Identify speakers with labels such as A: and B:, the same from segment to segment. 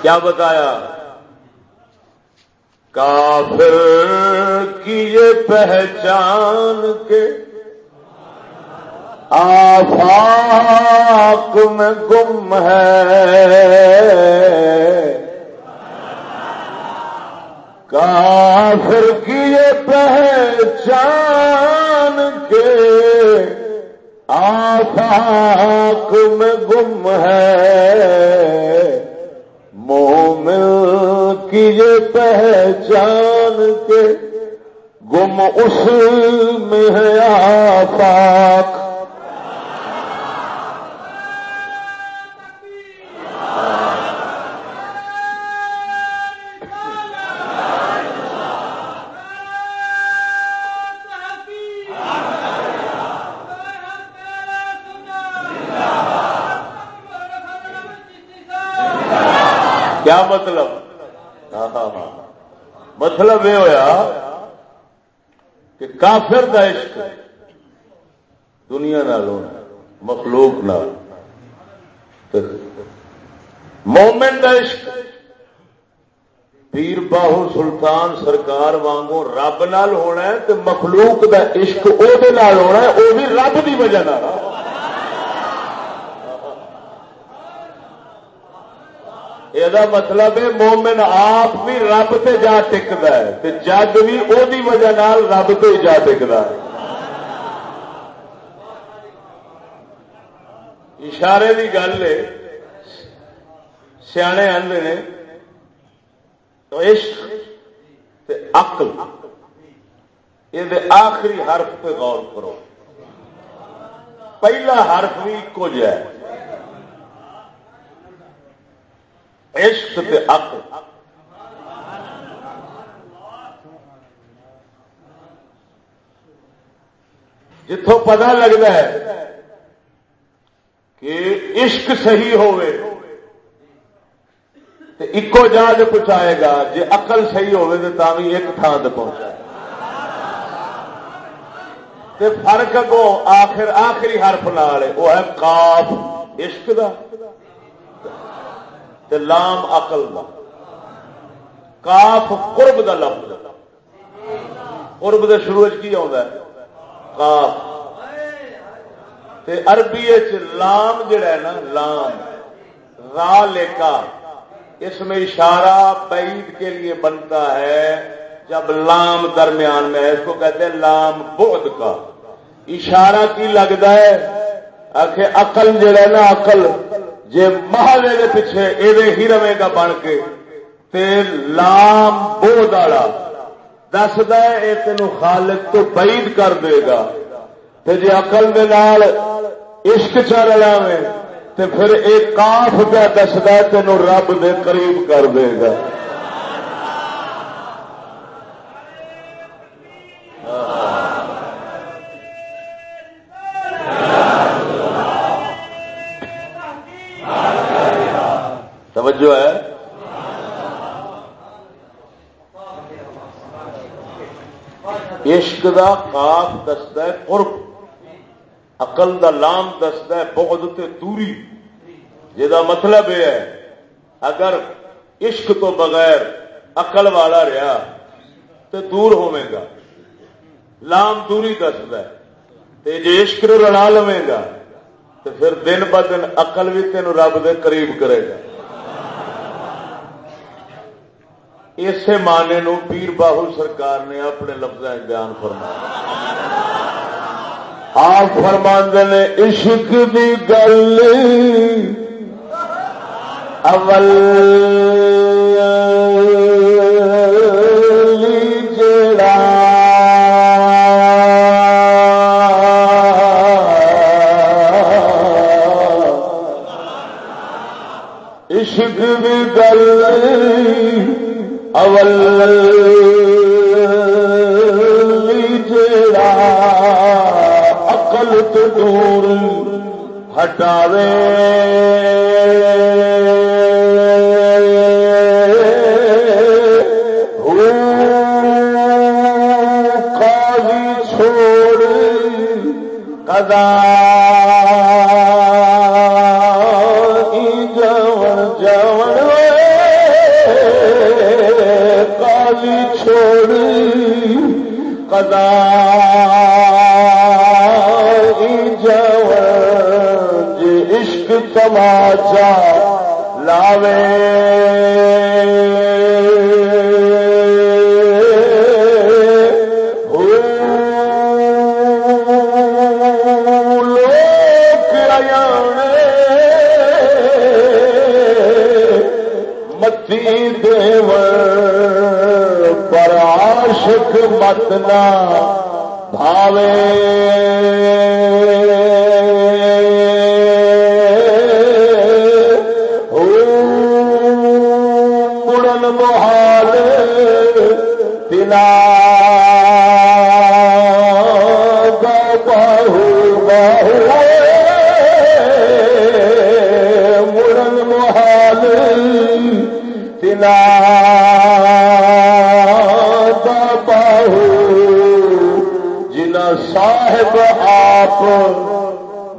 A: کیا بتایا؟ کافر کی یہ پہچان کے آفاق میں گم ہے۔ کافر کی یہ پہچان کے آفاق میں گم ہے۔ مومن کی یہ پہچان کے گم اس میں ہے آفاق۔ کیا مطلب؟ ہاں, ہاں،, ہاں،, ہاں۔ مطلب یہ ہوا کہ کافر کا عشق دنیا نال مخلوق نال۔ مومن کا عشق، پیر باہو سلطان سرکار وانگو رب نال ہونا ہے تو مخلوق کا عشق وہ ہونا ہے وہ بھی رب کی وجہ یہ مطلب ہے مومن آپ بھی رب سے جا ٹکد ہے جگ بھی وہی وجہ رب تو ہی جا ٹکتا ہے اشارے کی گل ہے سیانے آدھے نے عشق اقل یہ آخری حرف پہ غور کرو پہلا حرف بھی ایک جہ عشق تے عقل جتوں پتا لگتا ہے کہ عشق صحیح ہوئے تو ایکو جہاز پہنچائے گا جی اقل صحیح ہوئے تو تھی ایک تھان سے تے فرق کو آخر آخری حرف نال وہ ہے کاف عشق کا تے لام اقل دا۔ کاف قرب دا لفظ قرب دے شروع کی آتا ہے؟ کاف۔ تے عربی لام جڑا ہے نا، لام۔ را لے اس میں اشارہ بعید کے لیے بنتا ہے جب لام درمیان میں ہے۔ اس کو کہتے ہیں لام بہت کا۔ اشارہ کی لگتا ہے؟ آخر اقل جڑا ہے نا اقل جی محلے کے پیچھے یہ ہی رہے گا بن کے تے لام بو والا دستا اے تین خالق تو بعید کر دے گا۔ تے جی اقل دے نال عشق چل رہا تے پھر ایک کاف پہ دستا تین رب دے قریب کر دے گا۔ توجہ ہے عشق دا کاف دستا ہے قرب اقل دا لام دستا ہے بہت تے دوری۔ جہاں مطلب یہ ہے، اگر عشق تو بغیر اقل والا رہا تو دور ہوے گا۔ لام دوری دستا ہے جی عشق رلا لوے گا تو پھر دن ب دن اقل بھی تین رب دے قریب کرے گا۔ اسے معنی نو پیر باہل سرکار نے اپنے لفظ بیان فرمایا آپ فرما نے، عشق دی گل اول عشق دی گل اول جڑا اقل تو دور ہٹاوے۔ صاحب آپ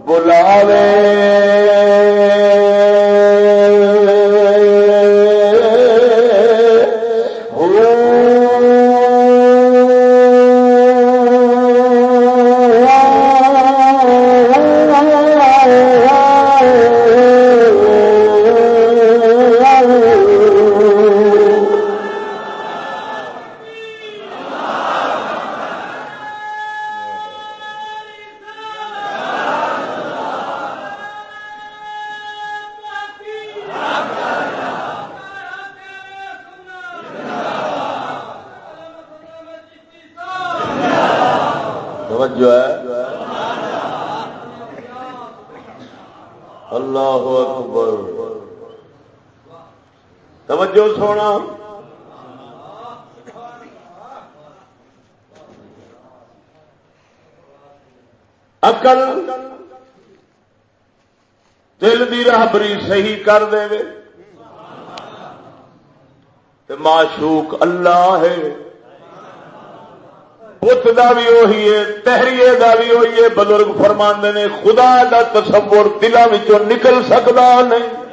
A: بلاوے۔ برابری صحیح کر دے معشوق اللہ ہے۔ بت کا بھی وہی ہے، تحریے کا بھی وہی ہے۔ بزرگ فرماندے نے، خدا کا تصور دلوں نکل سکتا نہیں۔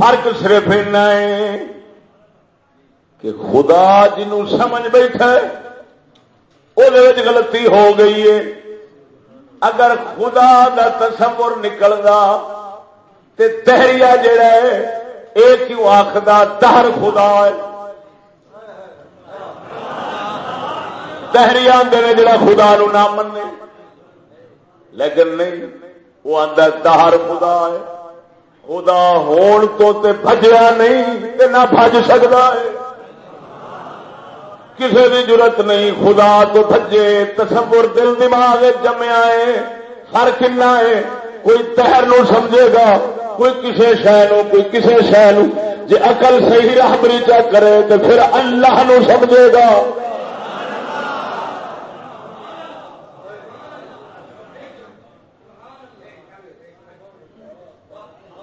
A: فرق صرف ہے کہ خدا جنوں سمجھ بیٹھا وہ غلطی ہو گئی ہے۔ اگر خدا دا تصور نکلدا تے تہریا جڑا ہے، اے کیوں آخدا تہر خدا ہے؟ تہریا آدھے جڑا خدا نو نہ منے۔ لیکن نہیں، وہ آدھا تہر خدا ہے۔ خدا ہون تو تے بجیا نہیں تے نہ بج سکتا ہے۔ کسی کی ضرورت نہیں، خدا تو بجے تصور دل دماغ جمیا ہے ہر کنا ہے، کوئی تہر نو سمجھے گا، کوئی کسی شہ کوئی کسی شہ جی اقل صحیح راہبری چا کرے تو پھر اللہ نو سمجھے گا۔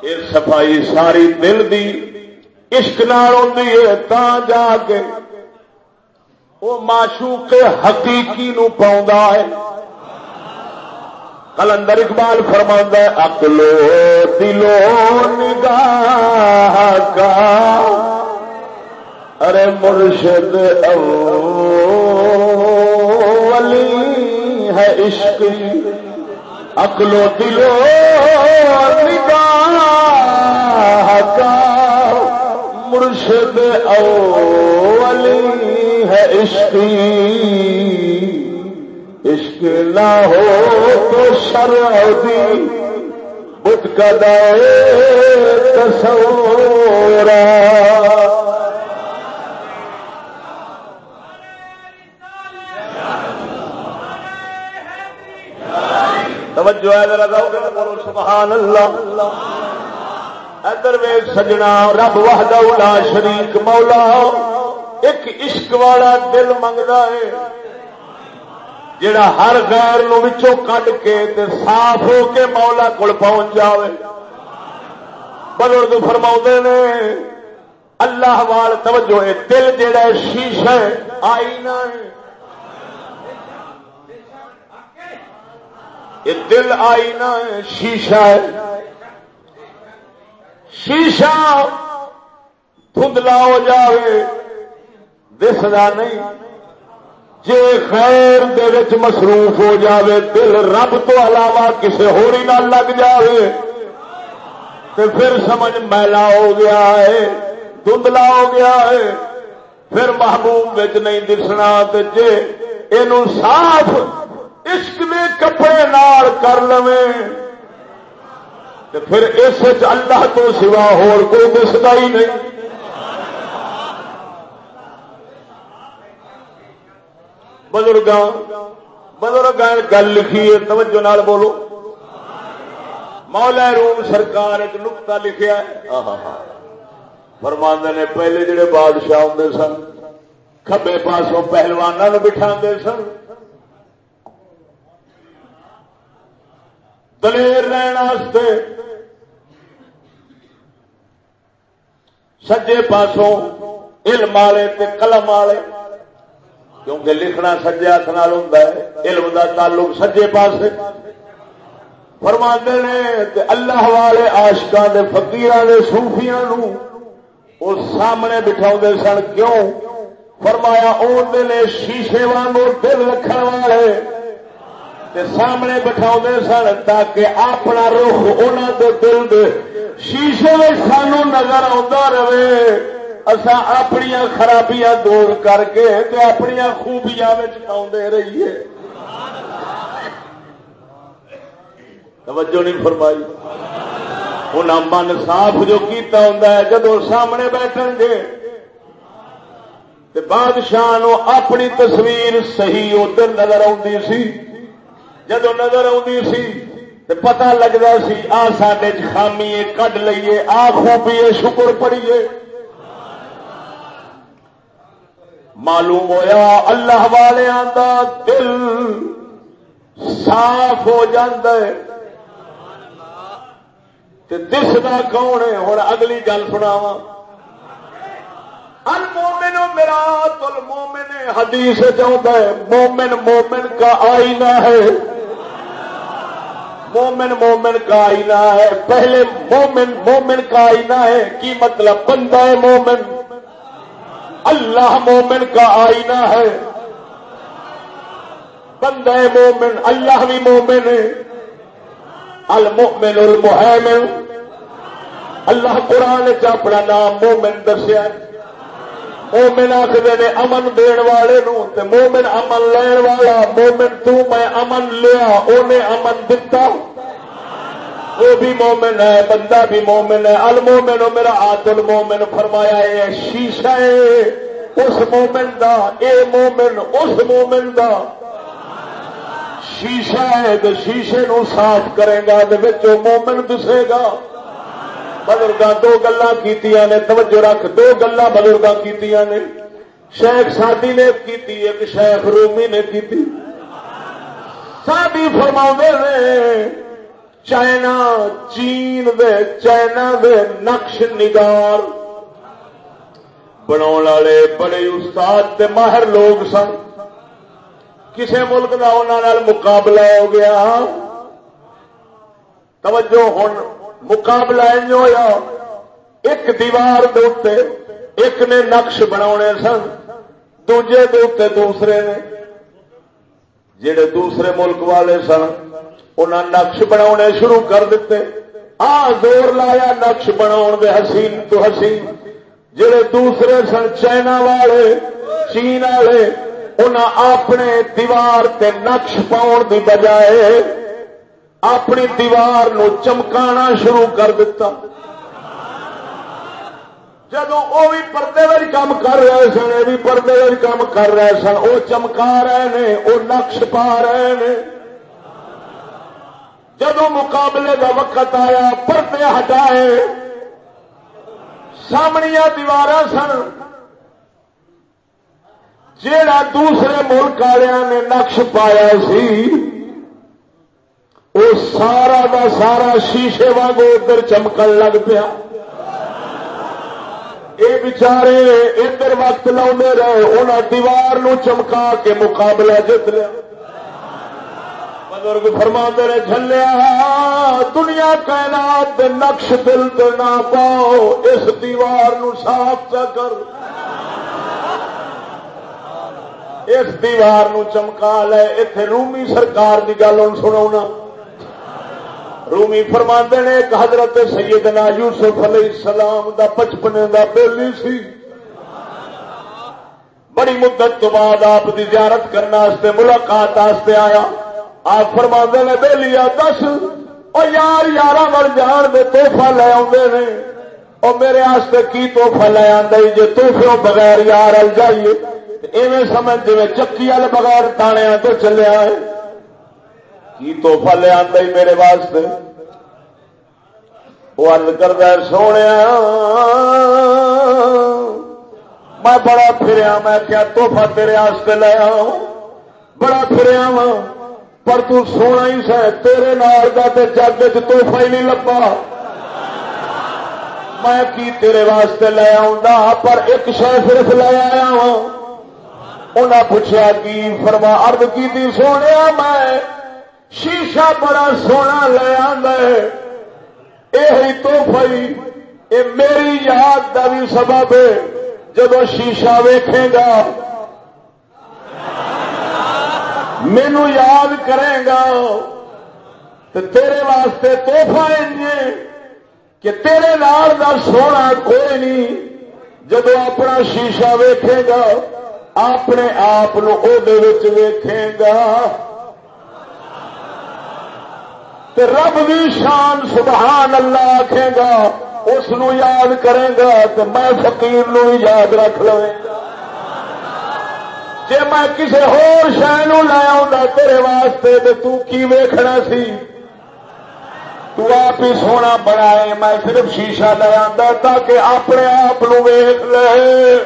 A: یہ صفائی ساری دل دی، عشق نال ہوتی ہے تا جا کے وہ معشوق حقیقی نو پاؤں ہے۔ کلندر اقبال فرما اکلو دلو نگاہ کا۔ ارے مرشد اولی ہے عشق۔ اکلو دلو نگاہ کا۔ مرشد اولی ہے عشق عشق نہ ہو تو شرعی بت کا تصورا۔ توجہ ہے ذرا بولو، سبحان اللہ۔ ادر ویگ سجنا، رب وحدہ لا شریک مولا، ایک عشق والا دل منگتا ہے جڑا ہر غیر نو کٹ کے تے صاف ہو کے مولا کول پہنچ جائے بزرگ فرما نے، اللہ وال توجہ ہے، دل جڑا شیشہ آئی نہ یہ دل آئی نہ شیشہ ہے۔ شیشہ دھندلا ہو جائے دسدا نہیں۔ جے خیر دے مصروف ہو جاوے، دل رب تو علاوہ کسی ہوری نہ لگ جاوے۔ تو پھر سمجھ میلا ہو گیا ہے دھندلا ہو گیا ہے۔ پھر محبوب نہیں دسنا جے یہ صاف عشق میں کپڑے نال کر پھر اس اللہ تو سوا کوئی دستا ہی نہیں۔ بزرگ بزرگ گل لکھی ہے توجہ نال بولو۔ مولا روم سرکار ایک نقتا لکھا فرماندے نے پہلے جڑے بادشاہ ہوں سن کبے پاسوں پہلوانوں بٹھا سن۔ دلیر رہنے سجے پاسوں علم والے قلم والے، کیونکہ لکھنا سجے ہاتھ ہوں علم کا تعلق سجے پاس فرما نے اللہ والے آشکا کے فکیر سوفیا سامنے بٹھا سن۔ کیوں؟ فرمایا نے شیشے وانگو دل رکھنے والے سامنے بٹھا سن تاکہ اپنا رخ انہوں دے دل دے شیشے میں سانو نظر آتا رہے۔ اصا اپنی خرابیاں دور کر کے اپنی خوبیاں رہیے۔ توجہ نہیں فرمائی۔ انہیں من صاف جو کیتا ہوں جدو سامنے بیٹھن گے بادشاہ نو اپنی تصویر صحیح ادھر نظر آتی سی۔ جدو نظر آتی سی پتا لگتا سی، آ سڈے خامی کڈ لیے آ خوبی شکر پڑیے۔ معلوم ہویا، اللہ والوں کا دل صاف ہو دستا کون ہے؟ ہوں اگلی گل سناواں۔ المومن میرا تل مومن حدیث چاہتا ہے مومن مومن کا آئینہ ہے۔ مومن مومن کا آئینہ ہے۔ پہلے مومن مومن کا آئینہ ہے، کی مطلب بندہ ہے مومن اللہ مومن کا آئینہ ہے۔ بندہ مومن اللہ بھی مومن ہے۔ المومن المحمن اللہ قرآن کا اپنا نام مومن دسیا مومن آخر نے امن دن والے تے مومن امن لین والا، مومن تو میں امن لیا انہیں امن دتا۔ وہ بھی مومن ہے، بندہ بھی مومن ہے۔ المومن میرا آت المومن فرمایا یہ شیشہ ہے۔ اس مومن دا، اے مومن، اس مومن دا۔ شیشہ ہے تو شیشے نو صاف کرے گا مومن دسے گا۔ بزرگ دو گلا کی توجہ رکھ، دو گلا بزرگ کی شیخ سادی نے کی ایک شیخ رومی نے کی سادی فرما نے، چائنا چین دے، چائنا دے نقش نگار۔ بنا والے بڑے استاد تے ماہر لوگ سن۔ کسے ملک کا انہوں مقابلہ ہو گیا۔ توجہ ہوں مقابلہ ہوا ایک دیوار دے ایک نے نقش بنا سن، دوجے دے دوسرے نے۔ جڑے دوسرے ملک والے سن انہیں نقش بنا شروع کر دیتے آ زور لایا نقش بنا حسین تو حسین۔ جڑے دوسرے سن، چائنا والے، چین والے انہیں اپنے دیوار تے نقش پاؤ دی بجائے اپنی دیوار نو چمکانا شروع کر دیتا جب وہ بھی پردے میں کام کر رہے سن یہ بھی پردے میں کام کر رہے سن وہ چمکا رہے ہیں وہ نقش پا رہے ہیں جب مقابلے کا وقت آیا، پردے ہٹائے۔ سامنیا دیوار سن۔ جا دوسرے ملک والوں نے نقش پایا سی وہ سارا دا سارا شیشے واگو ادھر چمکن لگ پیا۔ یہ بچارے ادھر وقت لاؤ رہے انہیں دیوار نو چمکا کے مقابلہ جت لیا۔ بزرگ فرما نے جلیا دنیا کائنات نقش دل تو نہ پاؤ، اس دیوار نو صاف کر۔ اس دیوار نو چمکا لے اتے رومی سرکار کی گل ہوں سنا رومی فرما نے ایک حضرت سیدنا یوسف علیہ السلام دا بچپنے دا بیلی سی۔ بڑی مدت تو بعد آپ دی زیارت کرنا کرنے ملاقات آستے آیا۔ آپ فرما نے بہلی دس۔ اور یار یار مر جان میں توحفہ لے آدھے اور میرے آستے کی توحفہ لے آدھے جی توحفے بغیر یار ال جائیے ایویں سمجھ جی چکی وال بغیر تانیا تو چلیا ہے کی توحفہ لے آدھا میرے واسطے؟ وہ ارد کردہ سونے، میں بڑا پھریا، میں کیا توحفہ تیرے آستے لے آؤں۔ بڑا پھریا وا پر تو سونا ہی سہ تیرے نال کا تو جگ توحفہ ہی نہیں لبا میں کی تیرے واسطے لے آؤں پر ایک شہ صرف لے آیا وا انہیں پوچھا کی فرما ارد کی تھی سونے، میں شیشہ بڑا سونا لے آ یہ یہ میری یاد کا بھی سبب ہے۔ جب شیشہ ویکھے گا مینو یاد کرے گا۔ تو تیرے واسطے توحفہ جی، کہ تیرے نال کا سونا کوئی نہیں۔ جب اپنا شیشہ ویکھے گا، اپنے آپ ویکھے گا۔ رب بھی شان سبحان اللہ آخے گا، اس یاد کرے گا تو میں فقیر نو یاد رکھ لو جی میں کسی ہور شہ لے تیرے واسطے تو تو کی ویکھنا سی؟ تو آپ ہی سونا بنائے، میں صرف شیشہ لے آتا تاکہ اپنے آپ ویخ لے۔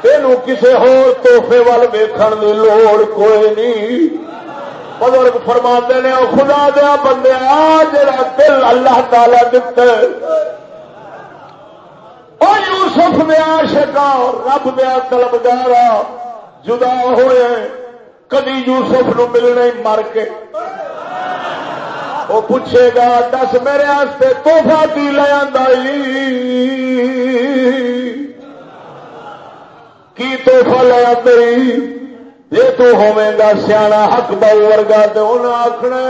A: تین کسی ہور توحفے وال ویکھن کی لوڑ کوئی نہیں۔ بزرگ فرما نے خدا دیا بندے جا دل اللہ تعالی دتا یوسف دیا شکا رب دیا طلبدار جدا ہوئے، کدی یوسف نو ملنے مر کے۔ وہ پوچھے گا، دس میرے توحفہ کی لے کی توحفہ لیا جی گا سیاح حق باؤ ورگا تو انہیں آخنا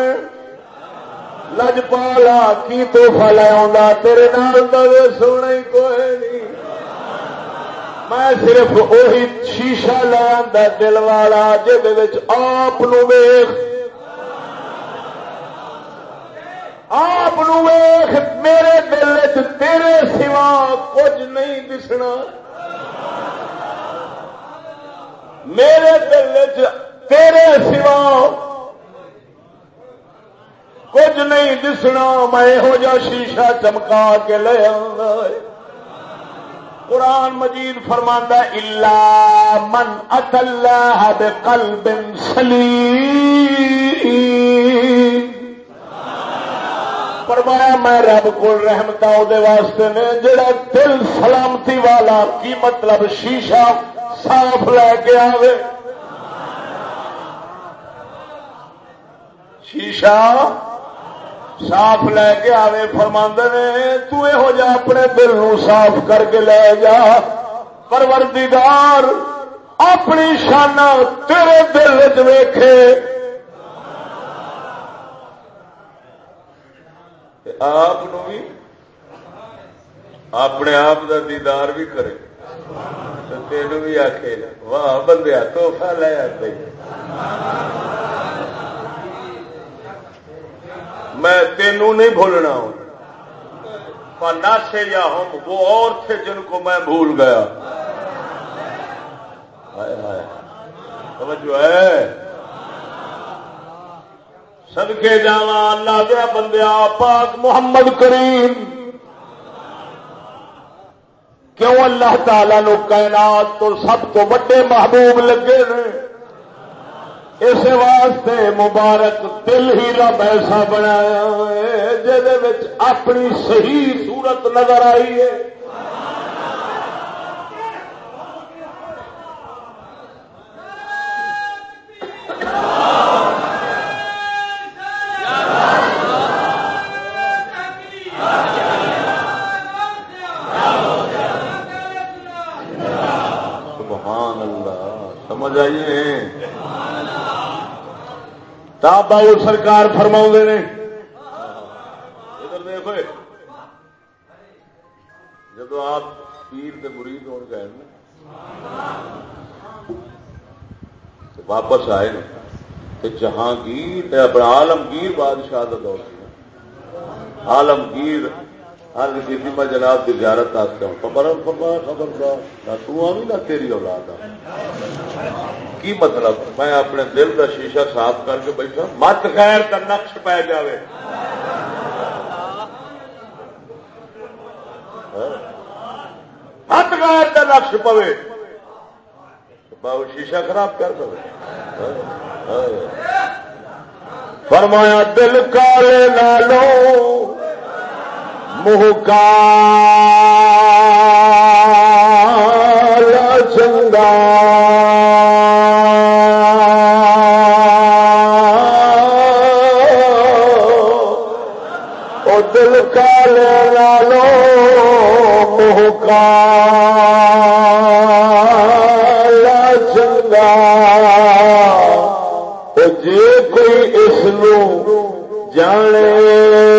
A: لج پالا کی توحفہ لیا تیرے نال سونا ہی کوئی نہیں میں صرف وہی شیشہ لیا دل والا جہد آپ ویخ آپ ویخ میرے دل چ تیرے سوا کچھ نہیں دسنا میرے دل تیرے سوا کچھ نہیں دسنا، میں یہو جا شیشہ چمکا کے لے قرآن مجید فرماندہ، الا من اطلح بقلب سلیم فرمایا، میں رب کو رحمتا واسطے نے، جڑا دل سلامتی والا، کی مطلب شیشہ صاف لے کے آوے۔ شیشہ صاف لے کے آوے فرماند نے، تو ہو جا اپنے دل نو صاف کر کے لے جا۔ پروردگار، اپنی شانہ تیرے دل چیکھے آپ بھی اپنے آپ کا دیدار بھی کرے۔ تین بھی آخ واہ بندیا توحفہ لے میں تینوں نہیں بھولنا ہوں۔ ناسے یا ہم، وہ اور تھے جن کو میں بھول گیا۔ سمجھو ہے۔ سدکے جا اللہ دیا بندیا پاک محمد کریم۔ کیوں اللہ تعالی نو کائنات تو سب تو بڑے محبوب لگے نے؟ اس واسطے مبارک دل ہی رب ایسا بنایا جہد اپنی صحیح صورت نظر آئی ہے سبحان اللہ سمجھ آئیے تاب سرکار فرما نے۔ ادھر دیکھو۔ جب آپ پیر کے مرید ہو گئے واپس آئے تو جہانگیر اپنا آلمگیر بادشاہ کا دور آلمگیر ہر کی میں جناب کی زیارت ہوں خبر خبر خبردار، نہ تو نہ تیری اولاد آ کی مطلب؟ میں اپنے دل کا شیشہ صاف کر کے بیٹھا۔ مت خیر کا نقش پی جائے مت خیر کا نقش پوے۔ باؤ شیشہ خراب کر دو فرمایا، دل کالے نالو منہ کا چنگا جی کوئی اس جانے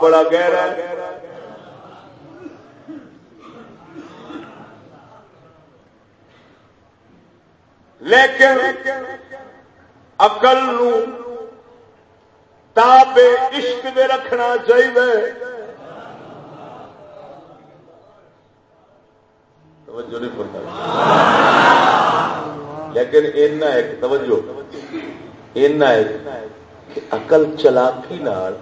A: بڑا گہرا ہے۔ لیکن اقل تاب عشق دے رکھنا چاہیے۔ توجہ نہیں لیکن اینا ایک توجہ اینا ایک کہ اقل چلاکی نال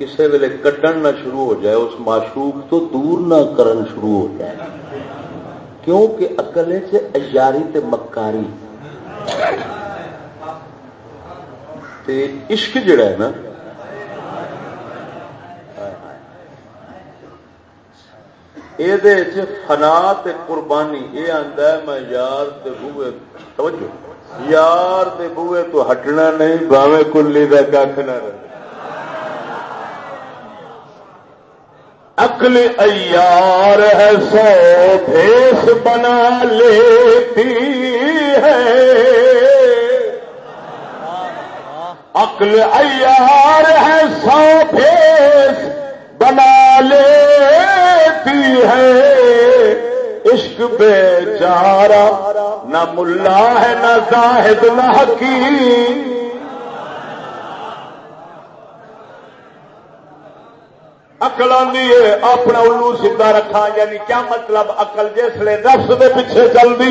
A: کسی ویلے کڈن نہ شروع ہو جائے، اس معشوق تو دور نہ کرن شروع ہو جائے۔ کیونکہ اقل سے اجاری تے مکاری۔ تے عشق جڑا ہے نا یہ فنا قربانی یہ آتا ہے، میں یار بوے توجہ، یار دے بوئے تو ہٹنا نہیں باوے کلی کا کھ نہ رہے۔ اکل ایار ہے، سو بھیس بنا لیتی ہے۔ اکل ایار ہے، سو بھیس بنا لیتی ہے۔ عشق بے چارا نہ ملا ہے، نہ زاہد، نہ حکیم۔ اقل آدھی ہے، اپنا الو سیدا رکھا یعنی کیا مطلب اقل جسے نفس دے پیچھے چلتی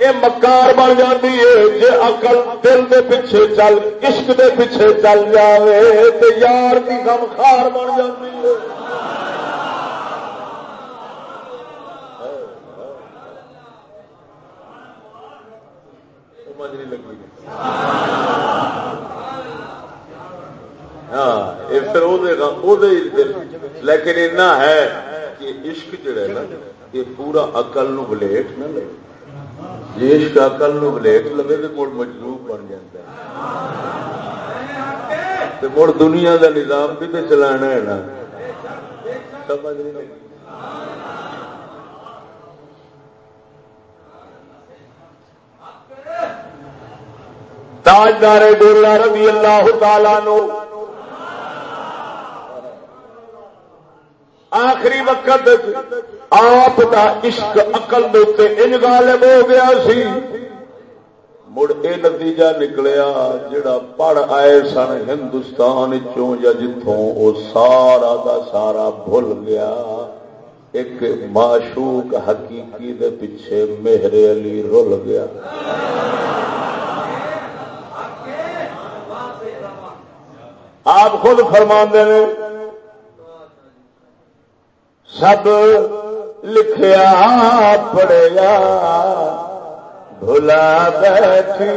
A: یہ مکار بن جاتی ہے جی اقل دل دے پیچھے چل، عشق دے پیچھے چل جائے تو یار کی غم خار بن جاتی ہے۔ ہاں لیکن اتنا ہے کہ عشق جڑا ہے نا، یہ پورا اقل نو بلیٹ نہ لے۔ جی عشق اقل نو بلیٹ لگے تو مڑ مجلوب بن جاتا ہے۔ مڑ دنیا دا نظام بھی تو چلانا ہے نا؟ سمجھ نہیں تاجدار ڈولا رضی اللہ تعالی نو آخری وقت آپ دا عشق اقل ان غالب ہو گیا سی۔ مڑ اے نتیجہ نکلیا جڑا پڑھ آئے سن ہندوستان چوں یا جتوں او سارا دا سارا بھول گیا۔ ایک معشوق حقیقی دے پیچھے مہر علی رول گیا۔ آپ خود فرما دے سب لکھیا پڑیا بھلا بیٹھی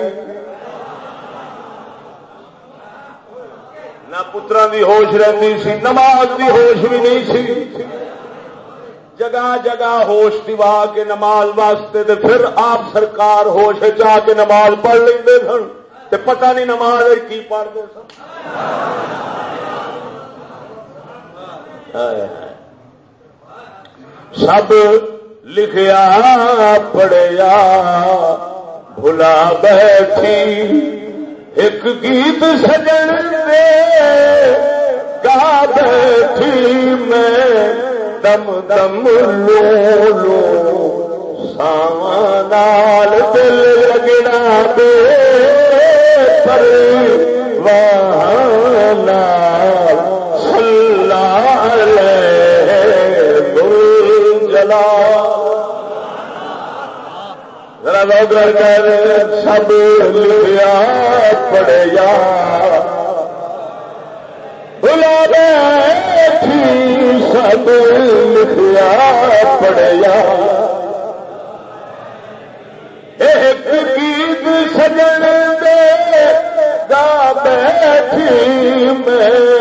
A: نہ پترا دی ہوش رہتی سی نماز دی ہوش بھی نہیں سی جگہ جگہ ہوش دوا کے نماز واسطے تے پھر آپ سرکار ہوش چاہ کے نماز پڑھ لیں سن تے پتہ نہیں نماز کی پڑھتے سن سب لکھیا پڑیا بھلا بیٹھی، ایک گیت سجن دے، گا بیٹھی میں، دم دم لو لو سامان دل لگنا دے، پر وہاں کر سب لیا پڑیا بلا بیٹھی سب لکھیا پڑیا ایک گیت سجن دے، گا بیٹھی میں.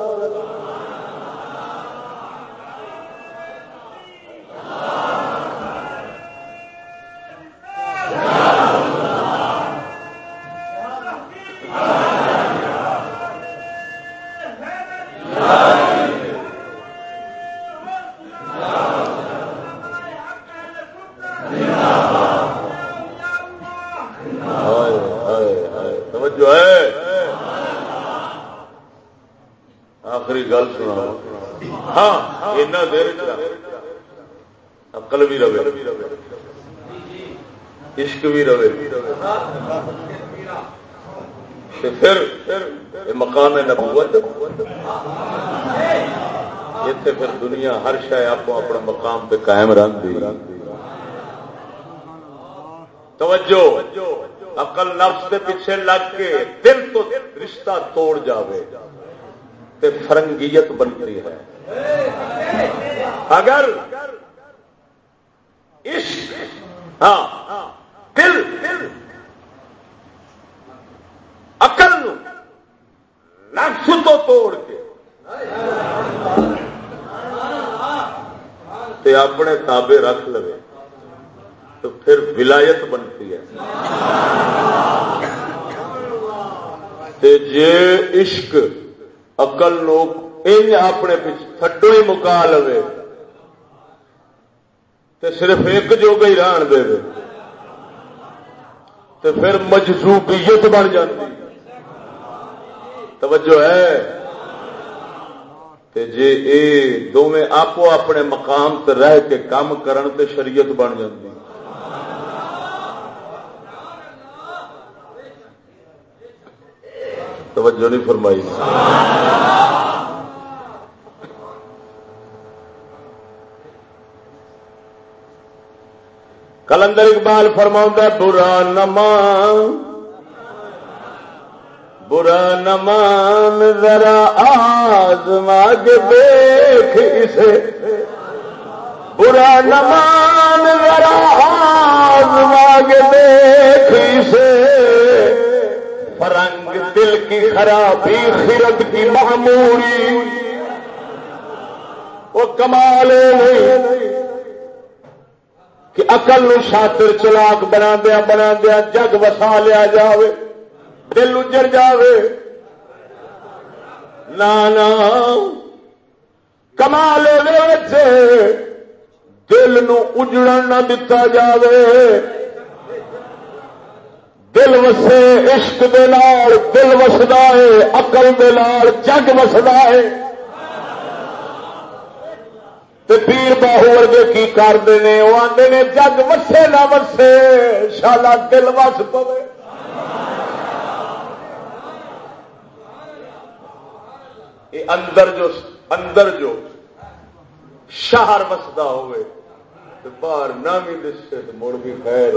A: پر سلا لے عشق بھی رہے۔ پھر مقام نبوت۔ اتنے پھر دنیا ہر شہ آپ اپنا مقام پہ قائم رنگ دی توجہ۔ عقل نفس کے پیچھے لگ کے دل تو رشتہ توڑ جاوے۔ تے فرنگیت بنتی ہے۔ اگر عشق ہاں دل اقل نفس تو توڑ کے تے اپنے تابے رکھ لو تو پھر ولایت بنتی ہے۔ تے جے عشق اقل لوگ یہ اپنے پیچھے تھڈو ہی مکا لو تو صرف ایک جو گئی ران دے دے تو پھر مجزوبیت بن جاتی توجہ ہے تے جے اے دونوں آپ اپنے مقام تے رہ کے کام کرن تے شریعت بن جاتی توجہ نہیں فرمائی۔ کلندر اقبال فرما برا نمان برا نمان ذرا آزما کے دیکھ اسے۔ برا نمان ذرا آزما کے دیکھ اسے۔ فرنگ دل کی خرابی، خرد کی معمولی وہ کمال کہ اقل شاطر چلاک بنا دیا بنا دیا جگ وسا لیا جاوے، دل اجر جاوے۔ نانا کمال دل نو اجڑن نہ دتا جاوے۔ دل وسے عشق دے نال، دل وسدا ہے اقل دے نال، جگ وسدا ہے۔ تے پیر باہو ورگے کی کرتے ہیں؟ وہ آتے نے، جگ وسے نہ وسے، شالا دل وس پوے۔ اندر جو اندر جو شہر وسدا ہوئے باہر نہ بھی دسے تو مڑ بھی خیر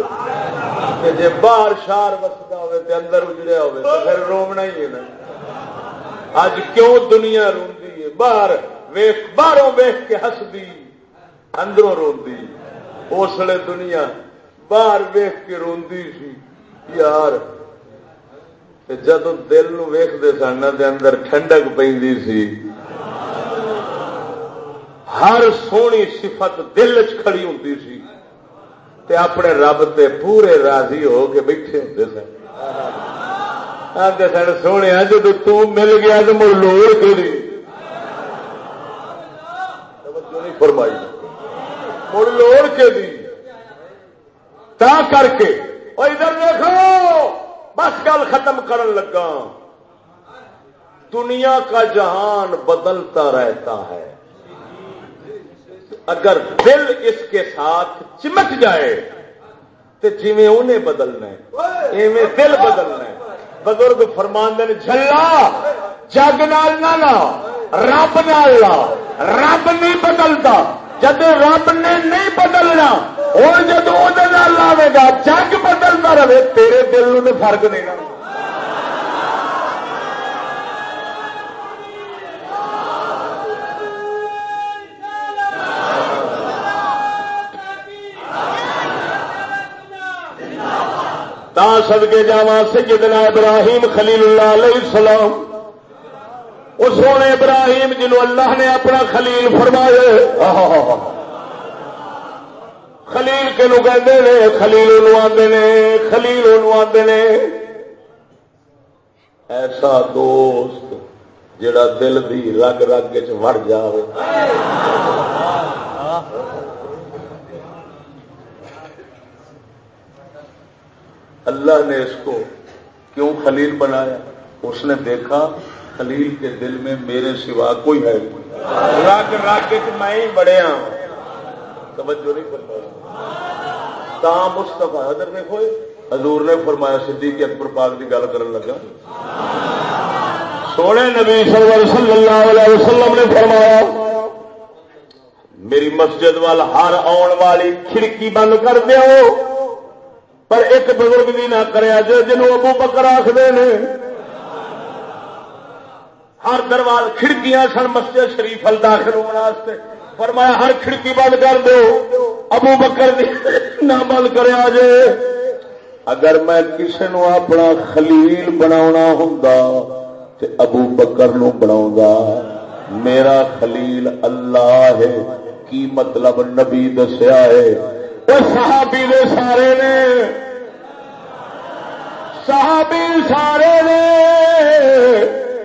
A: جی باہر شہر وسدا ہوئے تے اندر اجڑیا ہوئے تو پھر رومنا ہی ہے نا۔ اج کیوں دنیا روندی ہے؟ باہر ویخ باہروں ویخ کے ہسدی، اندروں روندی۔ اس لیے دنیا باہر ویخ کے روندی سی۔ یار جدو دل نو ویختے سن اندر ٹھنڈک پہ سی۔ ہر سونی صفت دل چ کھڑی ہوں سی تے اپنے رب تے پورے راضی ہو کے بیٹھے ہوں سن۔ آتے سن، سونے جب تل گیا تو مڑ لوڑ کے فرمائی۔ مڑ لوڑ کے دی تا کر کے۔ اور ادھر دیکھو، بس گل ختم کرن لگا دنیا کا جہان بدلتا رہتا ہے۔ اگر دل اس کے ساتھ چمٹ جائے تو جی انہیں بدلنا ہے، ایویں دل بدلنا ہے۔ بزرگ فرمان دن جلا جگ نال نہ رب نال رب نہیں بدلتا۔ جد رب نے نہیں بدلنا، اور جدو لاوے گا، جگ بدلتا رہے، تیرے دل فرق نہیں رہا تا سدکے جا سیدنا ابراہیم خلیل اللہ علیہ السلام۔ وہ سونے ابراہیم جنہوں اللہ نے اپنا خلیل فرمایا خلیل کہ خلیل آدھے نے، خلیل آدھے نے۔ ایسا دوست جڑا دل دی رگ رگ چڑ جائے اللہ نے اس کو کیوں خلیل بنایا؟ اس نے دیکھا خلیل کے دل میں میرے سوا کوئی ہے رگ رگ میں ہی بڑھیا توجہ نہیں کرتا تام مستفا ادھر دیکھو حضور نے فرمایا صدیق اکبر پاک کی گل کرن لگا۔ سونے نبی صلی اللہ علیہ وسلم نے فرمایا میری مسجد وال ہر آن والی کھڑکی بند کر دو پر ایک بزرگ بھی نہ کریا جو جنوب ابو بکر آخر نے۔ ہر درواز کھڑکیاں سن مسجد شریف ال داخل ہونے فرمایا، ہر کھڑکی بند کر دو۔ ابو بکر نہ بند کرے جے اگر میں کسی نو اپنا خلیل بنا ہوں تو ابو بکر نو بنا میرا خلیل اللہ ہے، کی مطلب نبی دسیا ہے؟ صحابی دے سارے نے۔ صحابی سارے نے۔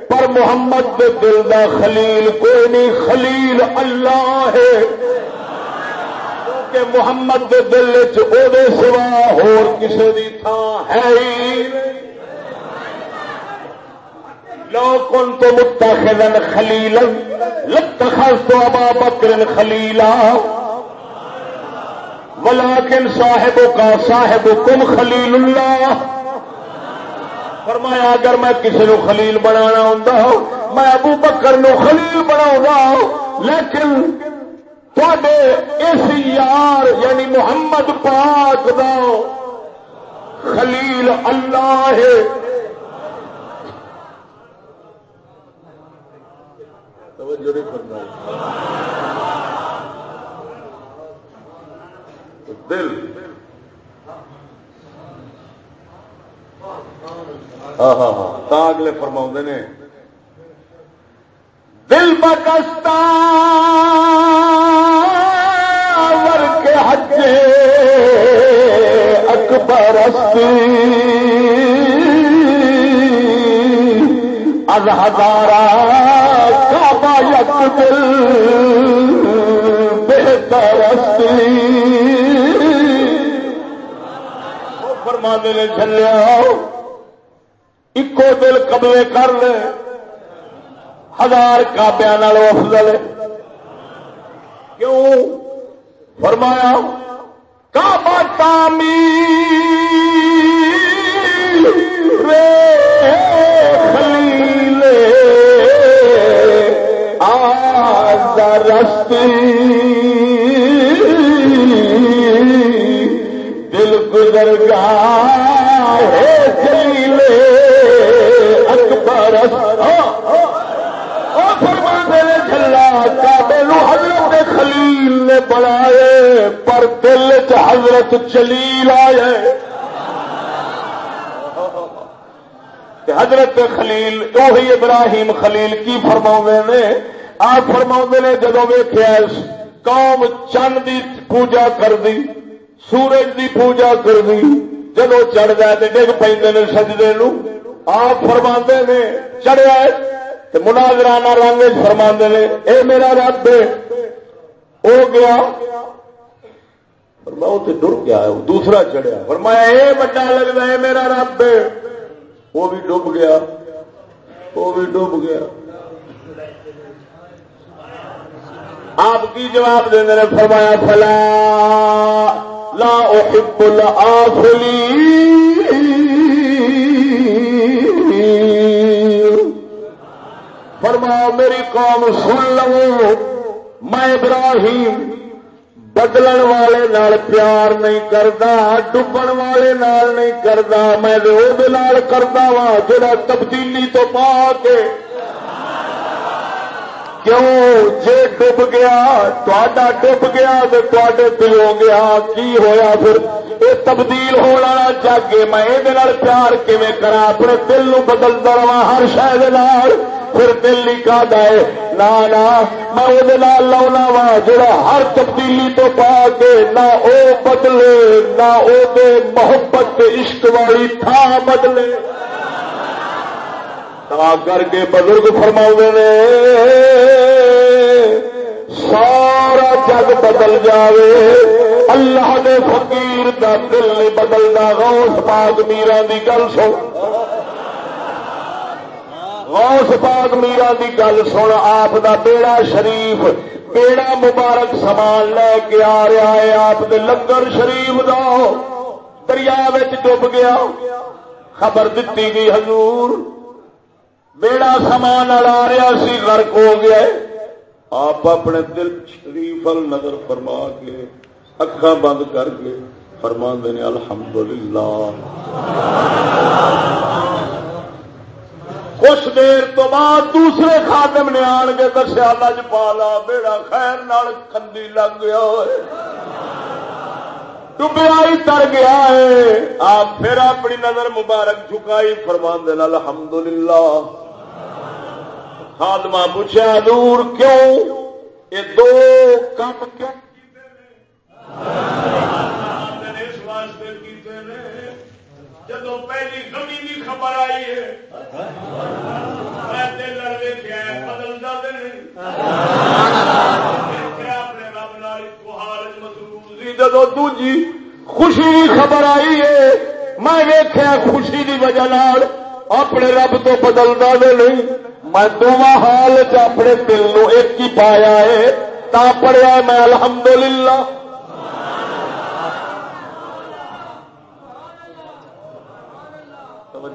A: پر محمد دے دل دا خلیل کوئی نہیں، خلیل اللہ ہے۔ کہ محمد دے دل چے سوا ہور کسی دی تھان ہے ہی لو کن تو متخذا خلیلا لتخذت ابا بکر خلیلا۔ ولیکن صاحب کا صاحب کم خلیل اللہ۔ فرمایا، اگر میں کسی نو خلیل بنا ہوں میں ابو بکر نو خلیل بنا لیکن اس یار یعنی محمد پاک دا خلیل اللہ ہے۔ توجہ دل۔ ہاں ہاں ہاں, ہاں، اگلے فرما نے۔ دل بکستا ور کے حجے اکبر از ہزارا کعبہ یک دل بہتر فرما دے چلیا ایکو دل قبلے کر لے۔ ہزار کابیا افضل کیوں؟ فرمایا، کعبہ تعمیر رے خلیل آ رستی۔ حضرت چلیل آئے۔ حضرت خلیل وہی ابراہیم خلیل کی فرما نے، آپ فرما نے جدو ویخیا قوم چند کی پوجا کر دی سورج کی پوجا کر دی جدو چڑھ جائے تو ڈگ پہ سجدے نو، آپ فرما نے چڑھیا مناظرانہ رنگ فرما نے، اے میرا رب، ہو گیا فرما اتنے ڈر گیا دوسرا چڑھیا۔ فرمایا، اے بڑا لگتا ہے میرا رب۔ وہ بھی ڈب گیا۔ وہ بھی ڈب گیا۔ آپ کی جواب دیں فرمایا، فلا لا احب فرماؤ، میری قوم سن لو۔ میں ابراہیم بدلن والے نال پیار نہیں کرتا ڈبن والے نال نہیں کرتا میں کرتا وا جا تبدیلی تو پا کے کیوں جے ڈب گیا تا ڈب گیا تو گیا کی ہویا پھر یہ تبدیل ہونا چاہیے میں یہ پیار کیون کرا اپنے دل نو بدلتا رہا ہر شاید پھر دل نہیں کا دے نہ میں وہ لاؤنا وا جا ہر تبدیلی تو پا کے نہ او بدلے نہ او محبت عشق والی تھان بدلے۔ کر کے بزرگ فرما نے، سارا جگ بدل جاوے، اللہ دے فقیر دا دل نہیں بدلنا غوث پاک میرا دی گل سن۔ غوث پاک میرا دی گل سن، آپ دا بیڑا شریف، بیڑا مبارک سامان لے کے آ رہا ہے، آپ دے لنگر شریف دا۔ دریا ڈب گیا۔ خبر دیتی گئی حضور۔ بیڑا سامان اڑا رہا سی، غرق ہو گیا۔ آپ اپنے دل شریف نظر فرما کے اکھا بند کر کے فرما دینے الحمد للہ کچھ دیر تو بعد دوسرے خادم نے آن کے دسیا لج جی پالا، بیڑا خیر نال کندی لگ گیا ڈبیا ہی تر گیا ہے۔ آپ پھر اپنی نظر مبارک جھکائی فرما دینا الحمد للہ خادمہ پوچھا دور کیوں؟ یہ دو کام کیوں تو پہلی گمی کی خبر آئی ہے۔ لڑے پیا بدلتا تو اپنے رب نال حالت مضبوط۔ جی، جدو دوجی خوشی کی خبر آئی ہے، میں ویخیا خوشی کی وجہ لال اپنے رب تو بدلتا دے نہیں میں دونوں حال چ اپنے دل نو ایک ہی پایا ہے، تا پڑیا میں الحمدللہ۔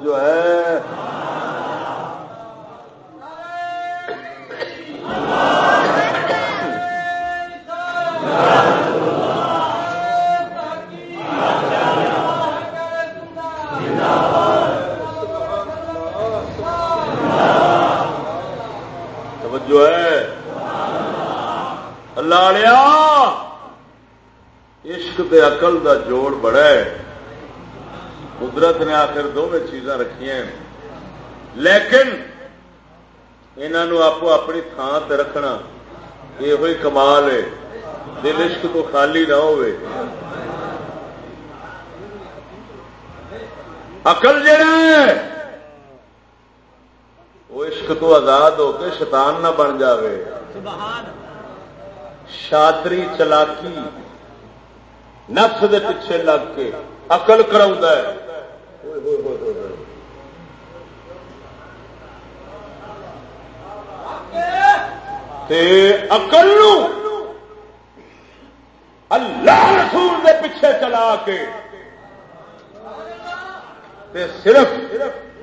A: جو ہے۔ جو ہے۔ لالیا عشق تے عقل دا جوڑ بڑا ہے۔ قدرت نے آخر دونوں چیزاں رکھی ہیں۔ لیکن انہوں آپ اپنی تھان تے رکھنا یہ کمال ہے۔ دل عشق تو خالی نہ ہو اقل جڑا وہ عشق تو آزاد ہو کے شیطان نہ بن جاوے۔ شاطری چلاکی، نفس دے پیچھے لگ کے اقل کرا اقل اللہ رسول دے پیچھے چلا کے تے صرف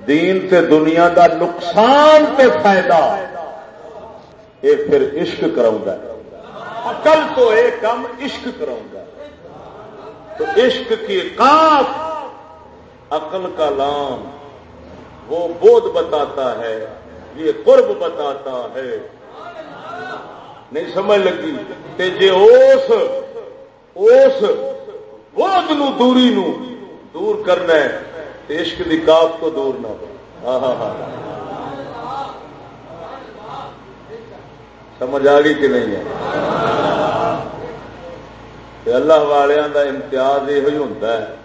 A: دین تے دنیا دا نقصان تے فائدہ یہ پھر عشق کراؤں گا اقل تو یہ کم عشق کراؤں گا تو عشق کی قاف عقل کا لام، وہ بودھ بتاتا ہے، یہ قرب بتاتا ہے۔ نہیں سمجھ لگی؟ تے جے اس اس بودھ نو، دوری نو دور کرنا ہے، تے عشق کی کاف کو دور نہ ہاں ہاں ہاں سمجھ آ گئی کہ نہیں ہے؟ اللہ والوں کا امتیاز یہ ہوتا ہے۔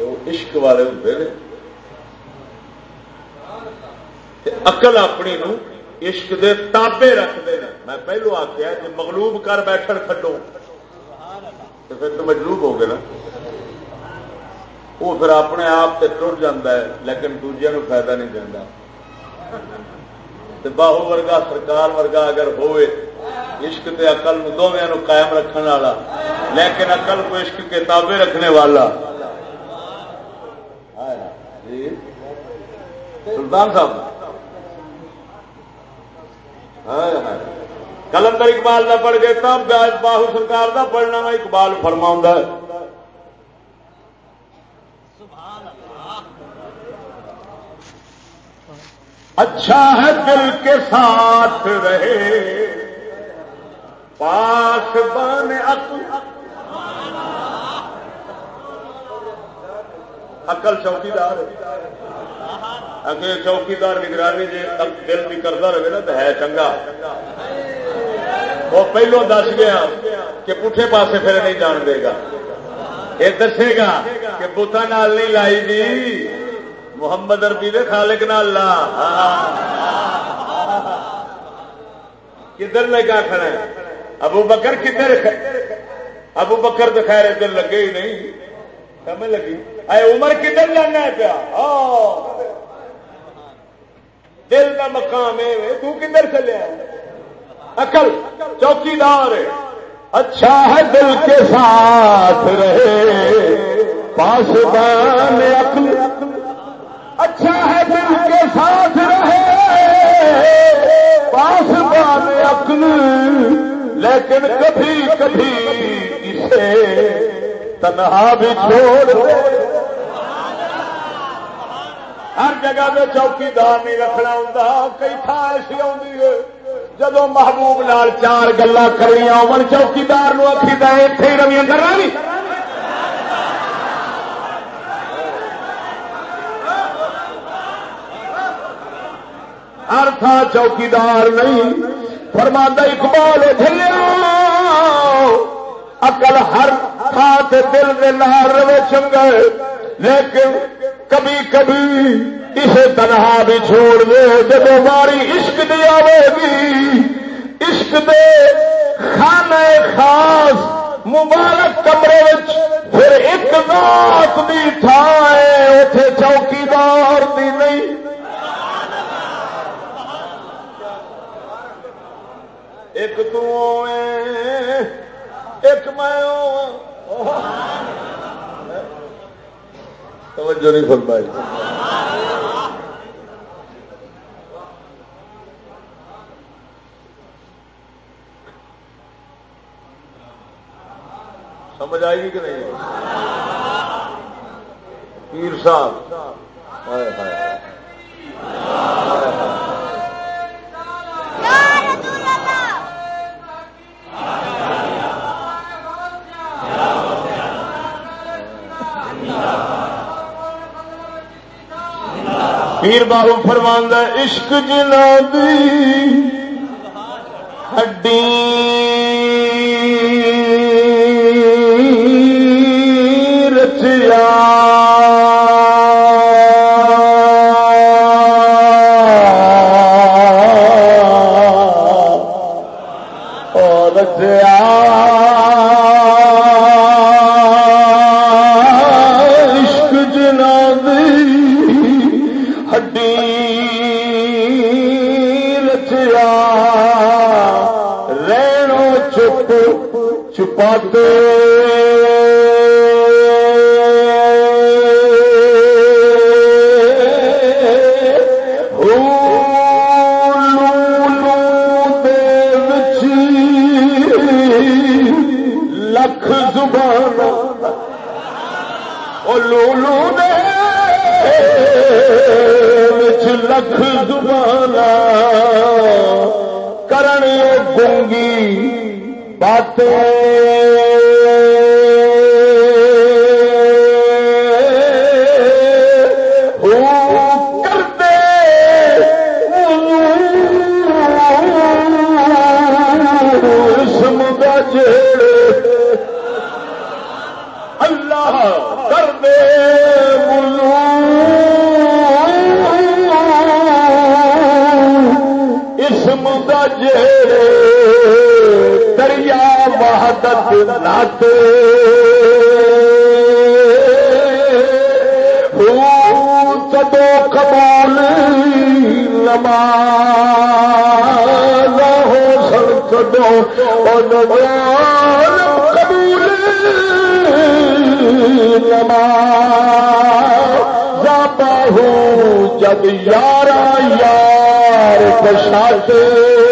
A: کہ وہ عشق والے ہوں اقل اپنی نو عشق دے تابے رکھتے ہیں میں پہلو آخیا کہ مغلوب کر بیٹھ کھڈو۔ تو پھر تو مجلوب ہو گئے نا۔ وہ پھر اپنے آپ سے ٹر جا لیکن دوجے فائدہ نہیں دینا باہو ورگا سرکار ورگا اگر ہوئے، عشق تے اقل دونوں قائم رکھنے والا، لیکن اقل کو عشق کے تابے رکھنے والا۔ سلطان صاحب۔ کلندر اقبال نہ پڑھ گئے تب باہو سرکار کا پڑھنا اقبال فرما اچھا ہے دل کے ساتھ رہے۔ پاس بان اکل چوکی دار اگر چوکی دار نگرانی جی دل بھی کرتا رہے نا تو ہے چنگا۔ وہ پہلو دس گیا کہ پٹھے پاسے پھر نہیں جان دے گا۔ یہ دسے گا کہ بوتا نال نہیں لائی جی محمد اربی دے خالق نہ اللہ کدھر لگا کھڑا ہے؟ ابو بکر کدھر ابو بکر تو خیر ادھر لگے ہی نہیں۔ سمجھ لگی؟ اے عمر کدھر جانا ہے پیا. دل کا مقام ہے تو کدھر چلے اکل چوکی دار اچھا ہے دل کے ساتھ رہے. پاس اکل اچھا ہے دل کے ساتھ رہے. پاس بان عقل. لیکن کبھی کبھی اسے تنہا بھی چھوڑ دے. ہر جگہ میں چوکی دار نہیں رکھنا ہوں کئی تھان ایسی آ جدو محبوب نال چار گلا کرنی امن چوکیدار نو اکھی دے اتے ہی رویاں کرنا نہیں ہر تھان چوکیدار نہیں۔ فرما اقبال جلیا اکل ہر تھان دل کے نال رہے لیکن کبھی کبھی اسے تنہا بھی چھوڑ دے، جب ہماری عشق دی آئے گی عشق دے خانہ خاص مبارک کمرے پھر ایک رات بھی تھائے اتے چوکیدار دی نہیں۔ ایک تو ایک میں توجہ نہیں فرمائی۔ سمجھ آئے گی کہ نہیں؟ پیر صاحب۔ ہائے ہائے۔ پیر بابو فرماندہ عشق جنابی ہڈی لولو او لکھ زبان کرن گنگی باتیں جے دریا وحدت ناتے کدو قبول نماز ہو سن کدو قبول نماز۔ باہو جب یارا یار پشاتے